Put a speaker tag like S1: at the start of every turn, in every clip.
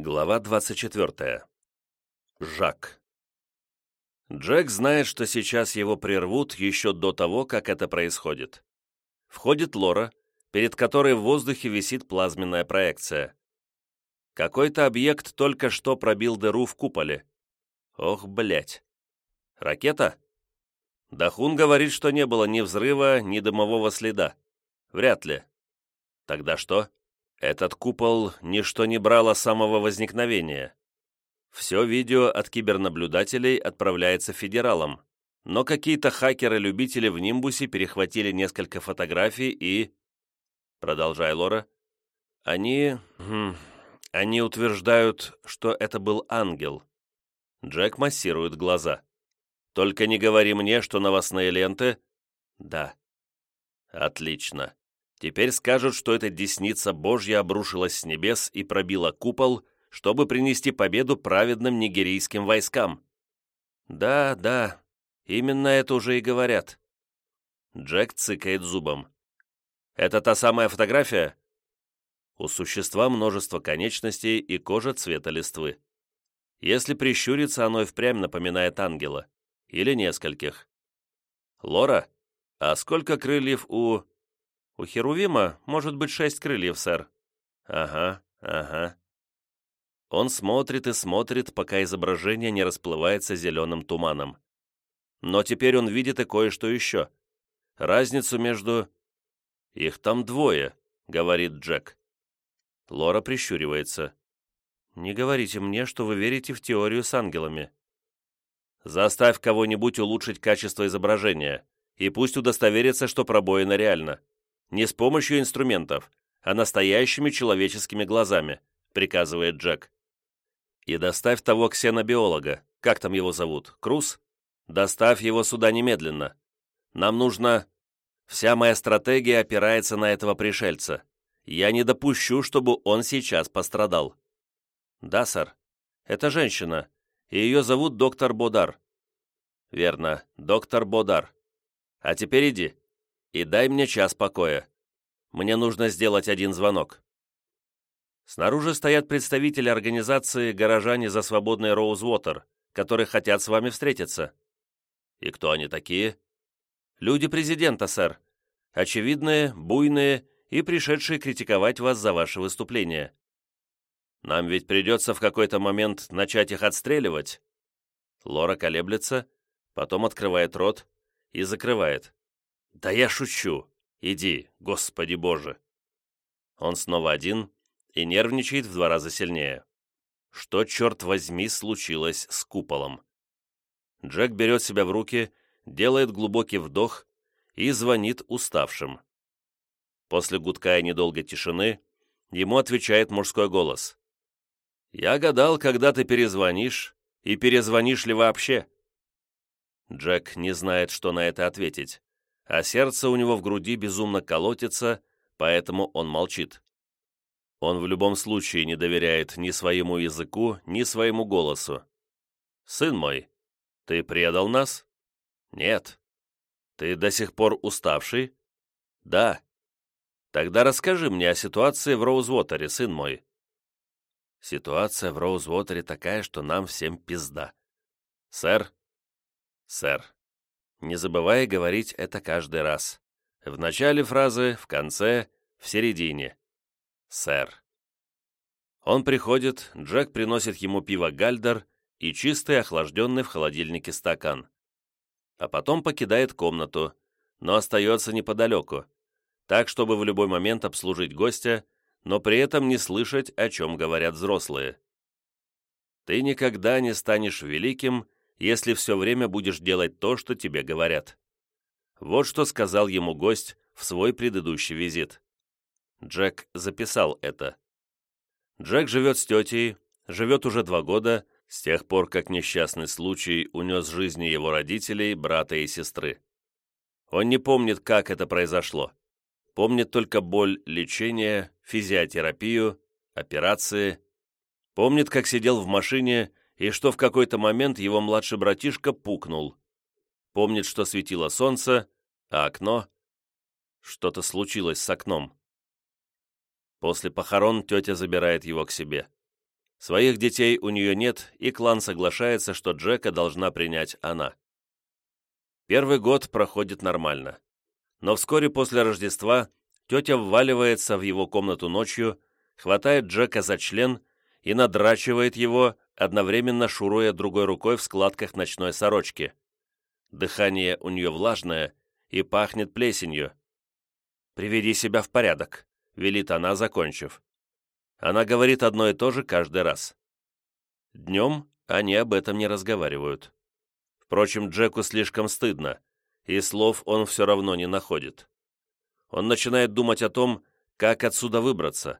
S1: Глава 24. Жак. Джек знает, что сейчас его прервут еще до того, как это происходит. Входит Лора, перед которой в воздухе висит плазменная проекция. Какой-то объект только что пробил дыру в куполе. Ох, блять. Ракета? Дахун говорит, что не было ни взрыва, ни дымового следа. Вряд ли. Тогда что? Этот купол ничто не брало самого возникновения. Все видео от кибернаблюдателей отправляется федералам, но какие-то хакеры-любители в Нимбусе перехватили несколько фотографий и... Продолжай, Лора. Они... Хм, они утверждают, что это был ангел. Джек массирует глаза. Только не говори мне, что новостные ленты... Да. Отлично. Теперь скажут, что эта десница Божья обрушилась с небес и пробила купол, чтобы принести победу праведным нигерийским войскам. Да, да, именно это уже и говорят. Джек цыкает зубом. Это та самая фотография? У существа множество конечностей и кожа цвета листвы. Если прищуриться, оно и впрямь напоминает ангела. Или нескольких. Лора, а сколько крыльев у... У Херувима может быть шесть крыльев, сэр. Ага, ага. Он смотрит и смотрит, пока изображение не расплывается зеленым туманом. Но теперь он видит и кое-что еще. Разницу между... «Их там двое», — говорит Джек. Лора прищуривается. «Не говорите мне, что вы верите в теорию с ангелами». «Заставь кого-нибудь улучшить качество изображения, и пусть удостоверится, что пробоина реальна. Не с помощью инструментов, а настоящими человеческими глазами», — приказывает Джек. «И доставь того ксенобиолога. Как там его зовут? Круз? Доставь его сюда немедленно. Нам нужно... Вся моя стратегия опирается на этого пришельца. Я не допущу, чтобы он сейчас пострадал». «Да, сэр. Это женщина, и ее зовут доктор Бодар». «Верно, доктор Бодар. А теперь иди и дай мне час покоя. Мне нужно сделать один звонок». Снаружи стоят представители организации «Горожане за свободный Роузвотер», которые хотят с вами встретиться. И кто они такие? Люди президента, сэр. Очевидные, буйные и пришедшие критиковать вас за ваше выступление. Нам ведь придется в какой-то момент начать их отстреливать. Лора колеблется, потом открывает рот и закрывает. «Да я шучу. Иди, Господи Боже!» Он снова один и нервничает в два раза сильнее. Что, черт возьми, случилось с куполом? Джек берет себя в руки, делает глубокий вдох и звонит уставшим. После гудка и недолгой тишины ему отвечает мужской голос. «Я гадал, когда ты перезвонишь, и перезвонишь ли вообще?» Джек не знает, что на это ответить а сердце у него в груди безумно колотится, поэтому он молчит. Он в любом случае не доверяет ни своему языку, ни своему голосу. «Сын мой, ты предал нас?» «Нет». «Ты до сих пор уставший?» «Да». «Тогда расскажи мне о ситуации в Роузвотере, сын мой». «Ситуация в Роузвотере такая, что нам всем пизда». «Сэр?» «Сэр, не забывая говорить это каждый раз. В начале фразы, в конце, в середине. «Сэр». Он приходит, Джек приносит ему пиво Гальдер и чистый, охлажденный в холодильнике стакан. А потом покидает комнату, но остается неподалеку, так, чтобы в любой момент обслужить гостя, но при этом не слышать, о чем говорят взрослые. Ты никогда не станешь великим, если все время будешь делать то, что тебе говорят. Вот что сказал ему гость в свой предыдущий визит. Джек записал это. Джек живет с тетей, живет уже два года, с тех пор, как несчастный случай унес жизни его родителей, брата и сестры. Он не помнит, как это произошло. Помнит только боль лечения, физиотерапию, операции. Помнит, как сидел в машине и что в какой-то момент его младший братишка пукнул. Помнит, что светило солнце, а окно... Что-то случилось с окном. После похорон тетя забирает его к себе. Своих детей у нее нет, и клан соглашается, что Джека должна принять она. Первый год проходит нормально. Но вскоре после Рождества тетя вваливается в его комнату ночью, хватает Джека за член и надрачивает его, одновременно шуруя другой рукой в складках ночной сорочки. Дыхание у нее влажное и пахнет плесенью. «Приведи себя в порядок», — велит она, закончив. Она говорит одно и то же каждый раз. Днем они об этом не разговаривают. Впрочем, Джеку слишком стыдно, и слов он все равно не находит. Он начинает думать о том, как отсюда выбраться,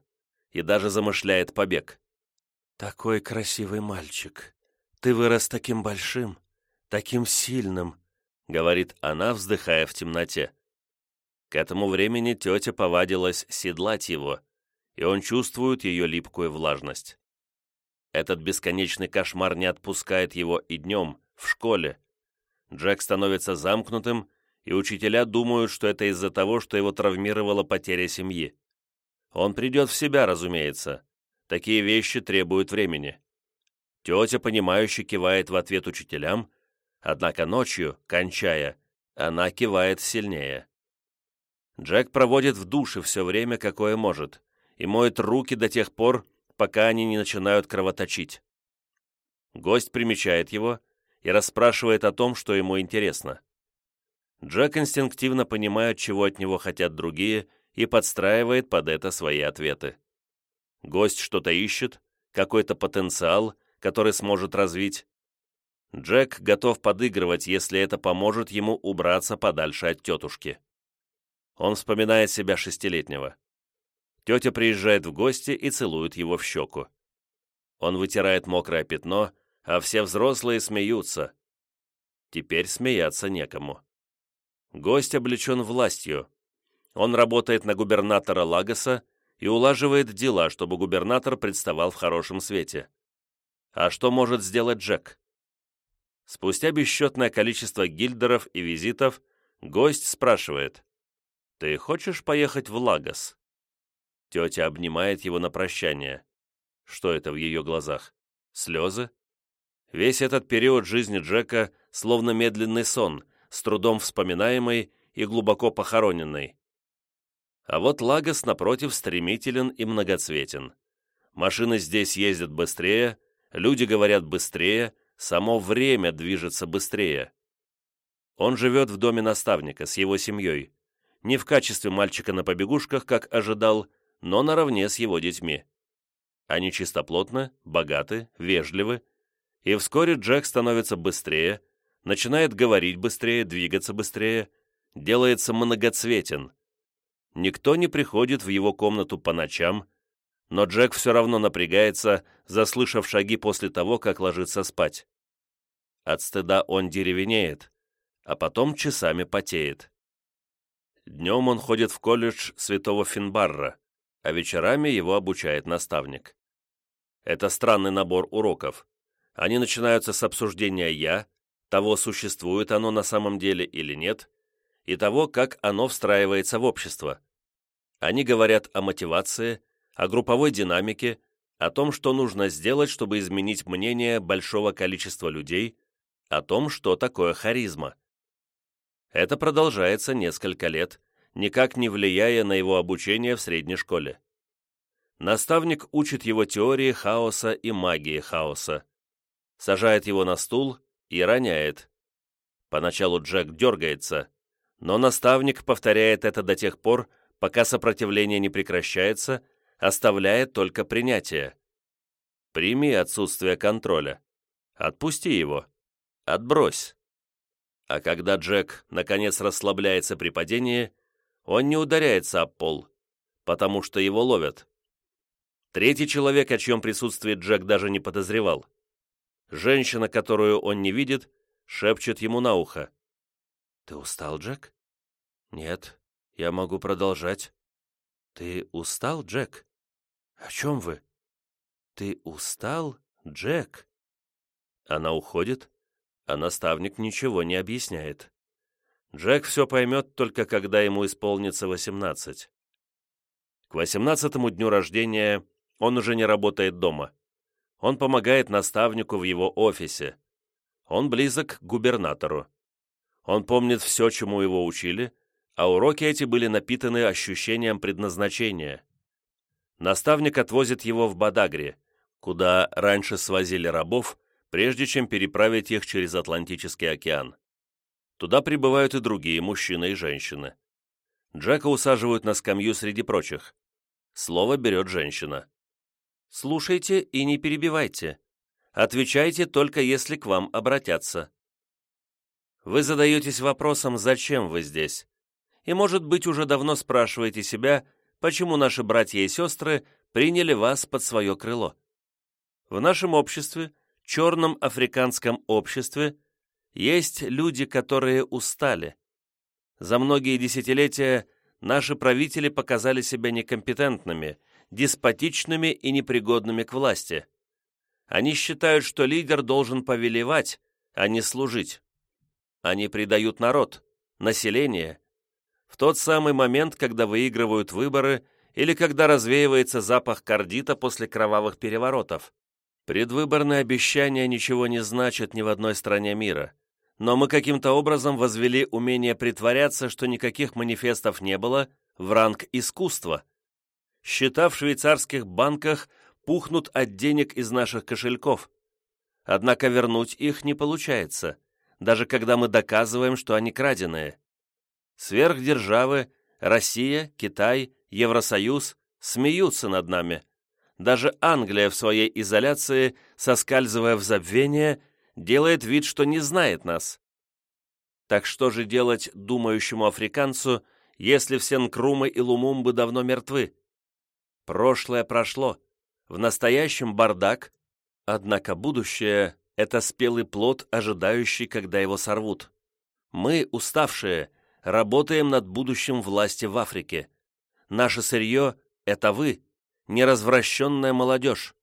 S1: и даже замышляет побег. «Такой красивый мальчик. Ты вырос таким большим, таким сильным», — говорит она, вздыхая в темноте. К этому времени тетя повадилась седлать его, и он чувствует ее липкую влажность. Этот бесконечный кошмар не отпускает его и днем, в школе. Джек становится замкнутым, и учителя думают, что это из-за того, что его травмировала потеря семьи. Он придет в себя, разумеется. Такие вещи требуют времени. Тетя, понимающе кивает в ответ учителям, однако ночью, кончая, она кивает сильнее. Джек проводит в душе все время, какое может, и моет руки до тех пор, пока они не начинают кровоточить. Гость примечает его и расспрашивает о том, что ему интересно. Джек инстинктивно понимает, чего от него хотят другие, и подстраивает под это свои ответы. Гость что-то ищет, какой-то потенциал, который сможет развить. Джек готов подыгрывать, если это поможет ему убраться подальше от тетушки. Он вспоминает себя шестилетнего. Тетя приезжает в гости и целует его в щеку. Он вытирает мокрое пятно, а все взрослые смеются. Теперь смеяться некому. Гость облечен властью. Он работает на губернатора Лагоса и улаживает дела, чтобы губернатор представал в хорошем свете. А что может сделать Джек? Спустя бесчетное количество гильдеров и визитов, гость спрашивает, «Ты хочешь поехать в Лагос?» Тетя обнимает его на прощание. Что это в ее глазах? Слезы? Весь этот период жизни Джека словно медленный сон, с трудом вспоминаемый и глубоко похороненный. А вот Лагос, напротив, стремителен и многоцветен. Машины здесь ездят быстрее, люди говорят быстрее, само время движется быстрее. Он живет в доме наставника с его семьей, не в качестве мальчика на побегушках, как ожидал, но наравне с его детьми. Они чистоплотны, богаты, вежливы, и вскоре Джек становится быстрее, начинает говорить быстрее, двигаться быстрее, делается многоцветен. Никто не приходит в его комнату по ночам, но Джек все равно напрягается, заслышав шаги после того, как ложится спать. От стыда он деревенеет, а потом часами потеет. Днем он ходит в колледж святого Финбарра, а вечерами его обучает наставник. Это странный набор уроков. Они начинаются с обсуждения «я», того, существует оно на самом деле или нет, и того, как оно встраивается в общество. Они говорят о мотивации, о групповой динамике, о том, что нужно сделать, чтобы изменить мнение большого количества людей, о том, что такое харизма. Это продолжается несколько лет, никак не влияя на его обучение в средней школе. Наставник учит его теории хаоса и магии хаоса, сажает его на стул и роняет. Поначалу Джек дергается, но наставник повторяет это до тех пор, пока сопротивление не прекращается, оставляя только принятие. Прими отсутствие контроля. Отпусти его. Отбрось. А когда Джек, наконец, расслабляется при падении, он не ударяется об пол, потому что его ловят. Третий человек, о чьем присутствии Джек даже не подозревал. Женщина, которую он не видит, шепчет ему на ухо. «Ты устал, Джек?» «Нет, я могу продолжать». «Ты устал, Джек?» «О чем вы?» «Ты устал, Джек?» Она уходит, а наставник ничего не объясняет. Джек все поймет только когда ему исполнится 18. К 18 дню рождения он уже не работает дома. Он помогает наставнику в его офисе. Он близок к губернатору. Он помнит все, чему его учили, а уроки эти были напитаны ощущением предназначения. Наставник отвозит его в Бадагри, куда раньше свозили рабов, прежде чем переправить их через Атлантический океан. Туда прибывают и другие мужчины и женщины. Джека усаживают на скамью среди прочих. Слово берет женщина. «Слушайте и не перебивайте. Отвечайте только если к вам обратятся». Вы задаетесь вопросом, зачем вы здесь? И, может быть, уже давно спрашиваете себя, почему наши братья и сестры приняли вас под свое крыло. В нашем обществе, черном африканском обществе, есть люди, которые устали. За многие десятилетия наши правители показали себя некомпетентными, деспотичными и непригодными к власти. Они считают, что лидер должен повелевать, а не служить. Они предают народ, население, в тот самый момент, когда выигрывают выборы или когда развеивается запах кардита после кровавых переворотов. Предвыборные обещания ничего не значат ни в одной стране мира. Но мы каким-то образом возвели умение притворяться, что никаких манифестов не было, в ранг искусства. Счета в швейцарских банках пухнут от денег из наших кошельков. Однако вернуть их не получается, даже когда мы доказываем, что они краденые. Сверхдержавы, Россия, Китай, Евросоюз смеются над нами. Даже Англия в своей изоляции, соскальзывая в забвение, делает вид, что не знает нас. Так что же делать думающему африканцу, если все Нкрумы и Лумумбы давно мертвы? Прошлое прошло, в настоящем бардак, однако будущее — это спелый плод, ожидающий, когда его сорвут. Мы, уставшие, работаем над будущим власти в Африке. Наше сырье — это вы, неразвращенная молодежь.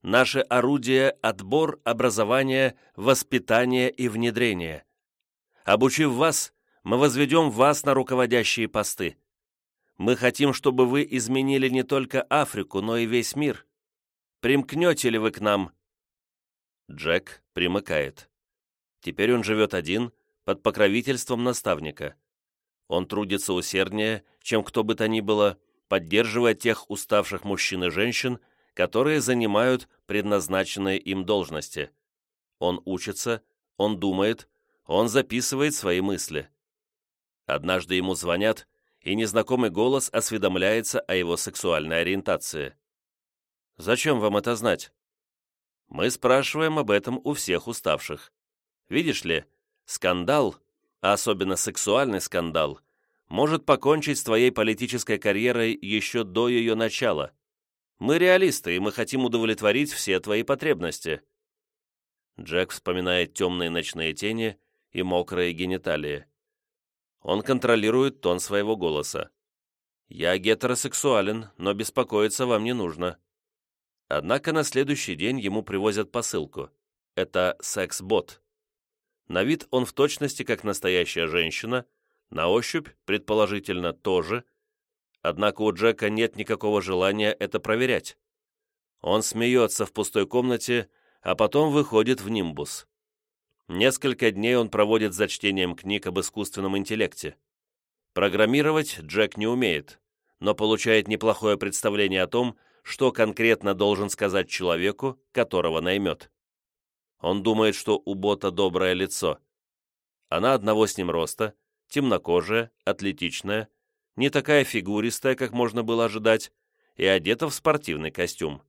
S1: Наше орудие — отбор, образование, воспитание и внедрение. Обучив вас, мы возведем вас на руководящие посты. Мы хотим, чтобы вы изменили не только Африку, но и весь мир. Примкнете ли вы к нам?» Джек примыкает. Теперь он живет один, под покровительством наставника. Он трудится усерднее, чем кто бы то ни было, поддерживая тех уставших мужчин и женщин, которые занимают предназначенные им должности. Он учится, он думает, он записывает свои мысли. Однажды ему звонят, и незнакомый голос осведомляется о его сексуальной ориентации. «Зачем вам это знать?» Мы спрашиваем об этом у всех уставших. Видишь ли, скандал а особенно сексуальный скандал, может покончить с твоей политической карьерой еще до ее начала. Мы реалисты, и мы хотим удовлетворить все твои потребности». Джек вспоминает темные ночные тени и мокрые гениталии. Он контролирует тон своего голоса. «Я гетеросексуален, но беспокоиться вам не нужно». Однако на следующий день ему привозят посылку. Это секс-бот. На вид он в точности как настоящая женщина, на ощупь, предположительно, тоже. Однако у Джека нет никакого желания это проверять. Он смеется в пустой комнате, а потом выходит в нимбус. Несколько дней он проводит за чтением книг об искусственном интеллекте. Программировать Джек не умеет, но получает неплохое представление о том, что конкретно должен сказать человеку, которого наймет. Он думает, что у бота доброе лицо. Она одного с ним роста, темнокожая, атлетичная, не такая фигуристая, как можно было ожидать, и одета в спортивный костюм.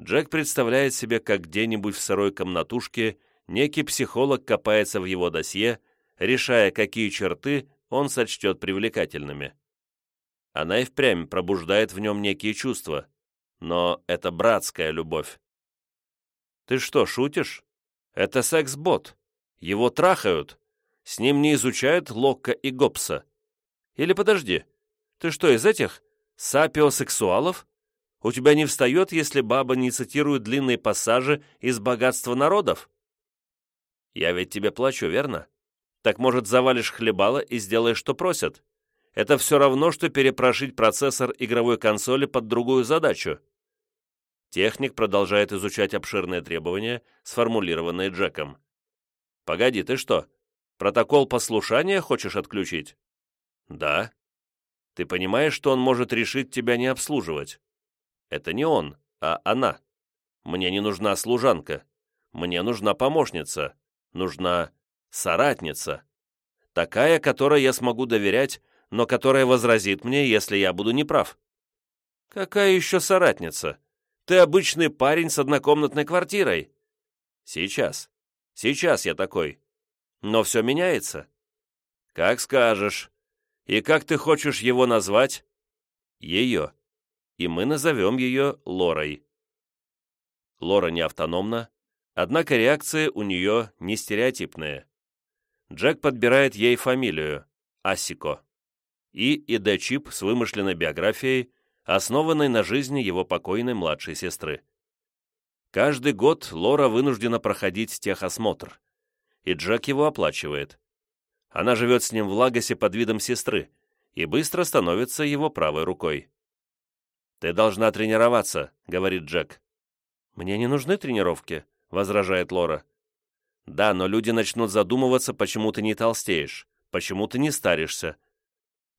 S1: Джек представляет себе, как где-нибудь в сырой комнатушке некий психолог копается в его досье, решая, какие черты он сочтет привлекательными. Она и впрямь пробуждает в нем некие чувства, но это братская любовь. «Ты что, шутишь? Это секс-бот. Его трахают. С ним не изучают Локка и Гоббса. Или подожди, ты что, из этих сапиосексуалов? У тебя не встает, если баба не цитирует длинные пассажи из «Богатства народов»? Я ведь тебе плачу, верно? Так, может, завалишь хлебало и сделаешь, что просят? Это все равно, что перепрошить процессор игровой консоли под другую задачу. Техник продолжает изучать обширные требования, сформулированные Джеком. «Погоди, ты что, протокол послушания хочешь отключить?» «Да». «Ты понимаешь, что он может решить тебя не обслуживать?» «Это не он, а она. Мне не нужна служанка. Мне нужна помощница. Нужна соратница. Такая, которой я смогу доверять, но которая возразит мне, если я буду неправ». «Какая еще соратница? Ты обычный парень с однокомнатной квартирой». «Сейчас. Сейчас я такой. Но все меняется». «Как скажешь. И как ты хочешь его назвать?» «Ее. И мы назовем ее Лорой». Лора не автономна, однако реакции у нее не стереотипные. Джек подбирает ей фамилию – Асико. И ИД-чип с вымышленной биографией, основанной на жизни его покойной младшей сестры. Каждый год Лора вынуждена проходить техосмотр, и Джек его оплачивает. Она живет с ним в Лагосе под видом сестры и быстро становится его правой рукой. «Ты должна тренироваться», — говорит Джек. «Мне не нужны тренировки», — возражает Лора. «Да, но люди начнут задумываться, почему ты не толстеешь, почему ты не старишься,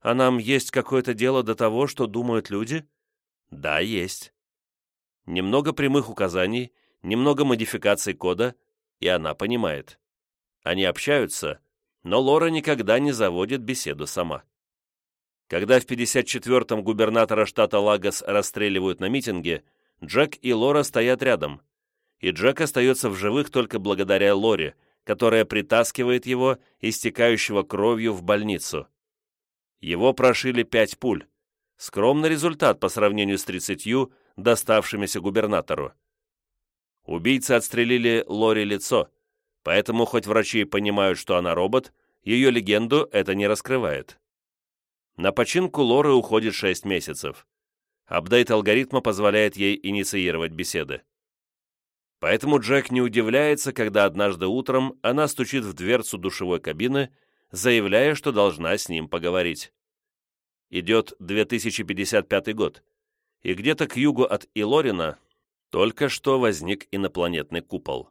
S1: а нам есть какое-то дело до того, что думают люди? Да, есть. Немного прямых указаний, немного модификаций кода, и она понимает. Они общаются, но Лора никогда не заводит беседу сама. Когда в 54-м губернатора штата Лагос расстреливают на митинге, Джек и Лора стоят рядом, и Джек остается в живых только благодаря Лоре, которая притаскивает его, истекающего кровью, в больницу. Его прошили пять пуль. Скромный результат по сравнению с тридцатью, доставшимися губернатору. Убийцы отстрелили Лори лицо, поэтому хоть врачи понимают, что она робот, ее легенду это не раскрывает. На починку Лоры уходит 6 месяцев. Апдейт алгоритма позволяет ей инициировать беседы. Поэтому Джек не удивляется, когда однажды утром она стучит в дверцу душевой кабины заявляя, что должна с ним поговорить. Идет 2055 год, и где-то к югу от Илорина только что возник инопланетный купол.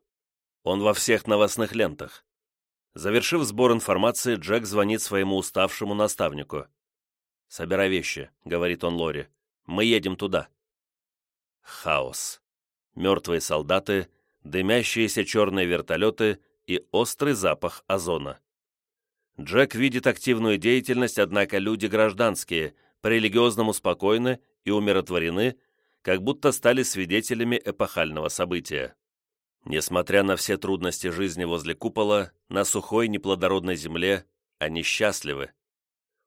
S1: Он во всех новостных лентах. Завершив сбор информации, Джек звонит своему уставшему наставнику. «Собирай вещи», — говорит он Лори. «Мы едем туда». Хаос. Мертвые солдаты, дымящиеся черные вертолеты и острый запах озона. Джек видит активную деятельность, однако люди гражданские, по-религиозному спокойны и умиротворены, как будто стали свидетелями эпохального события. Несмотря на все трудности жизни возле купола, на сухой неплодородной земле, они счастливы.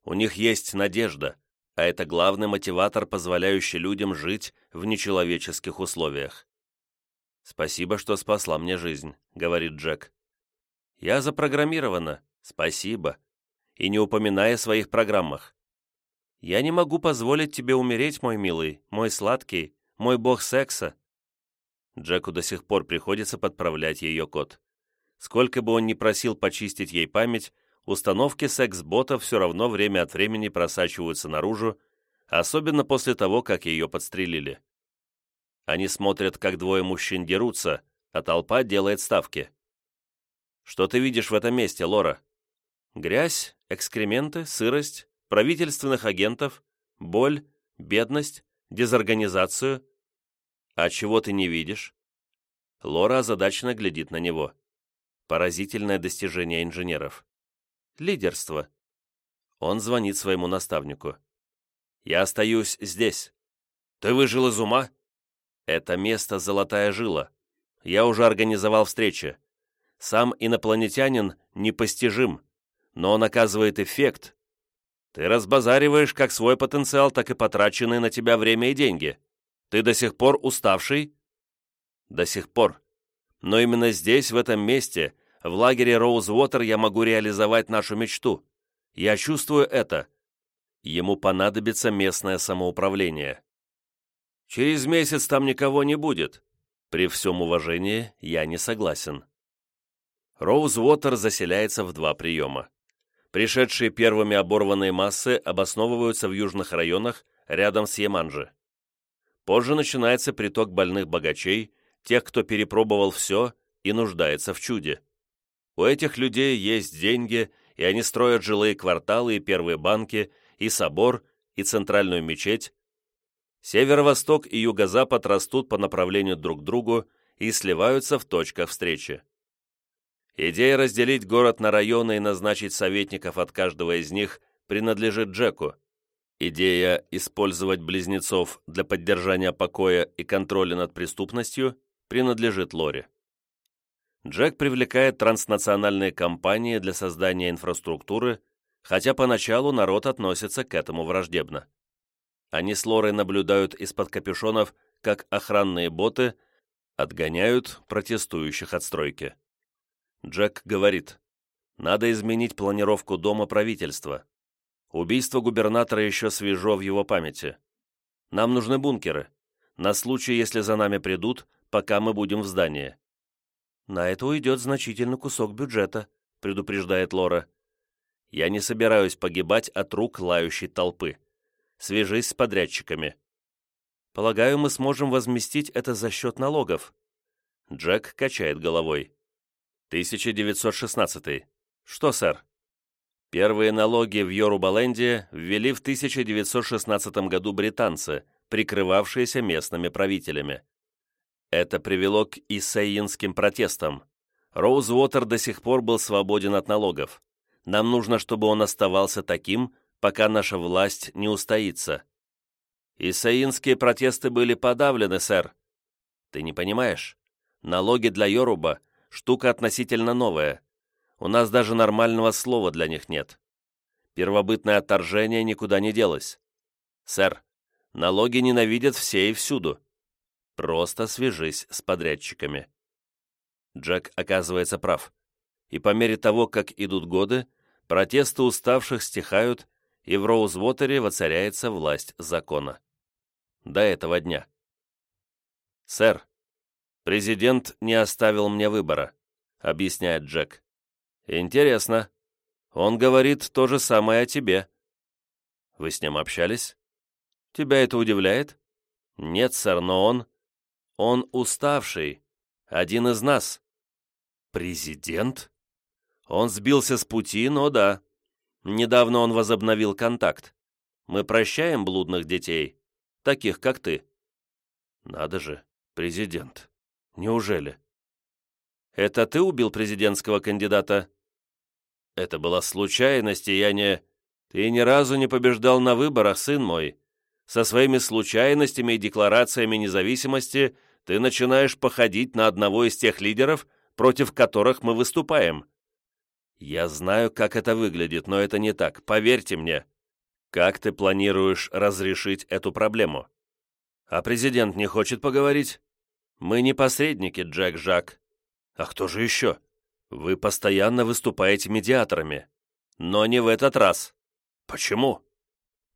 S1: У них есть надежда, а это главный мотиватор, позволяющий людям жить в нечеловеческих условиях. «Спасибо, что спасла мне жизнь», — говорит Джек. «Я запрограммирована, «Спасибо. И не упоминай о своих программах. Я не могу позволить тебе умереть, мой милый, мой сладкий, мой бог секса». Джеку до сих пор приходится подправлять ее код. Сколько бы он ни просил почистить ей память, установки секс-бота все равно время от времени просачиваются наружу, особенно после того, как ее подстрелили. Они смотрят, как двое мужчин дерутся, а толпа делает ставки. «Что ты видишь в этом месте, Лора?» Грязь, экскременты, сырость, правительственных агентов, боль, бедность, дезорганизацию. А чего ты не видишь? Лора озадаченно глядит на него. Поразительное достижение инженеров. Лидерство. Он звонит своему наставнику. «Я остаюсь здесь. Ты выжил из ума?» «Это место золотая жила. Я уже организовал встречи. Сам инопланетянин непостижим но он оказывает эффект. Ты разбазариваешь как свой потенциал, так и потраченные на тебя время и деньги. Ты до сих пор уставший? До сих пор. Но именно здесь, в этом месте, в лагере Роузвотер, я могу реализовать нашу мечту. Я чувствую это. Ему понадобится местное самоуправление. Через месяц там никого не будет. При всем уважении я не согласен. Роузвотер заселяется в два приема. Пришедшие первыми оборванные массы обосновываются в южных районах рядом с Яманджи. Позже начинается приток больных богачей, тех, кто перепробовал все и нуждается в чуде. У этих людей есть деньги, и они строят жилые кварталы и первые банки, и собор, и центральную мечеть. Северо-восток и юго-запад растут по направлению друг к другу и сливаются в точках встречи. Идея разделить город на районы и назначить советников от каждого из них принадлежит Джеку. Идея использовать близнецов для поддержания покоя и контроля над преступностью принадлежит Лоре. Джек привлекает транснациональные компании для создания инфраструктуры, хотя поначалу народ относится к этому враждебно. Они с Лорой наблюдают из-под капюшонов, как охранные боты отгоняют протестующих от стройки. Джек говорит, надо изменить планировку дома правительства. Убийство губернатора еще свежо в его памяти. Нам нужны бункеры. На случай, если за нами придут, пока мы будем в здании. На это уйдет значительный кусок бюджета, предупреждает Лора. Я не собираюсь погибать от рук лающей толпы. Свяжись с подрядчиками. Полагаю, мы сможем возместить это за счет налогов. Джек качает головой. 1916. Что, сэр? Первые налоги в Йорубаленде ввели в 1916 году британцы, прикрывавшиеся местными правителями. Это привело к иссаинским протестам. Роузвотер до сих пор был свободен от налогов. Нам нужно, чтобы он оставался таким, пока наша власть не устоится. Иссаинские протесты были подавлены, сэр. Ты не понимаешь? Налоги для Йоруба – штука относительно новая. У нас даже нормального слова для них нет. Первобытное отторжение никуда не делось. Сэр, налоги ненавидят все и всюду. Просто свяжись с подрядчиками. Джек оказывается прав. И по мере того, как идут годы, протесты уставших стихают, и в Роузвотере воцаряется власть закона. До этого дня. «Сэр, президент не оставил мне выбора», — объясняет Джек. «Интересно. Он говорит то же самое о тебе». «Вы с ним общались?» «Тебя это удивляет?» «Нет, сэр, но он...» «Он уставший. Один из нас». «Президент?» «Он сбился с пути, но да. Недавно он возобновил контакт. Мы прощаем блудных детей, таких, как ты». «Надо же, президент. Неужели?» «Это ты убил президентского кандидата?» Это была случайность, и я не... Ты ни разу не побеждал на выборах, сын мой. Со своими случайностями и декларациями независимости ты начинаешь походить на одного из тех лидеров, против которых мы выступаем. Я знаю, как это выглядит, но это не так, поверьте мне. Как ты планируешь разрешить эту проблему? А президент не хочет поговорить? Мы не посредники, Джек Жак. А кто же еще? Вы постоянно выступаете медиаторами. Но не в этот раз. Почему?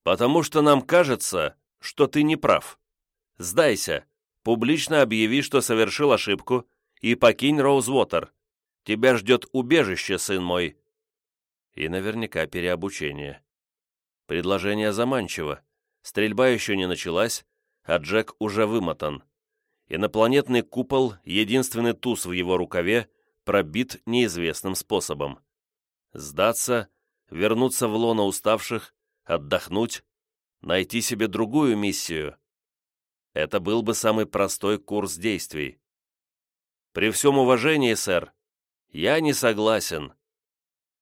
S1: Потому что нам кажется, что ты не прав. Сдайся, публично объяви, что совершил ошибку, и покинь Роузвотер. Тебя ждет убежище, сын мой. И наверняка переобучение. Предложение заманчиво. Стрельба еще не началась, а Джек уже вымотан. Инопланетный купол, единственный туз в его рукаве, пробит неизвестным способом. Сдаться, вернуться в лоно уставших, отдохнуть, найти себе другую миссию. Это был бы самый простой курс действий. При всем уважении, сэр, я не согласен.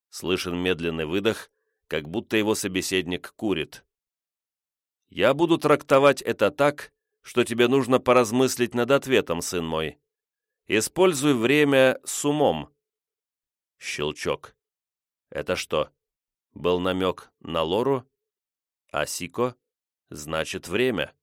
S1: Слышен медленный выдох, как будто его собеседник курит. Я буду трактовать это так, что тебе нужно поразмыслить над ответом, сын мой. Используй время с умом. Щелчок. Это что, был намек на Лору? А Сико? Значит, время.